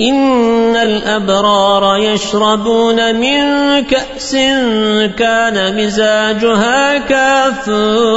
إن الأبرار يشربون من كأس كان مزاجها كافور